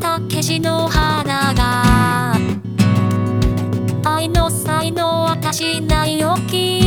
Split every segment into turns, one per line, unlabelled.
たけしの花が。愛の才能はたないおき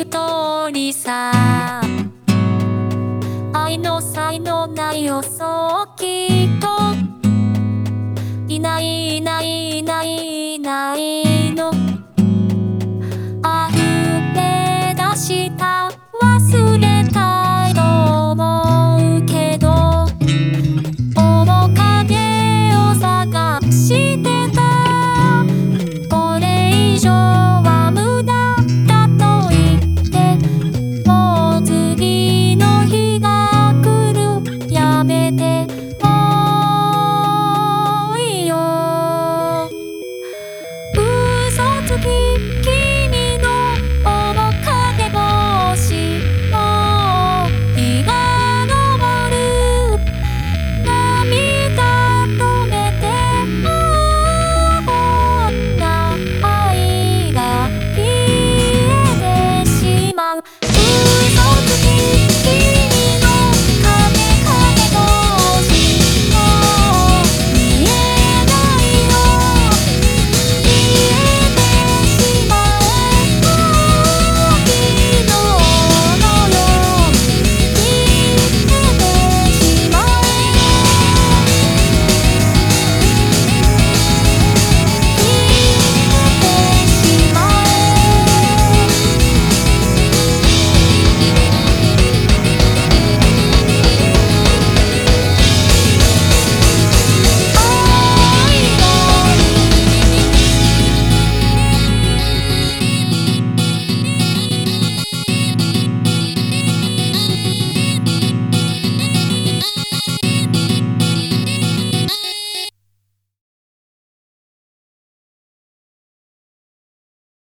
一人さ愛の才能ない遅きと。いないいないいないいないの。溢れ出した忘れたいと思うけど面影を探してた。これ以上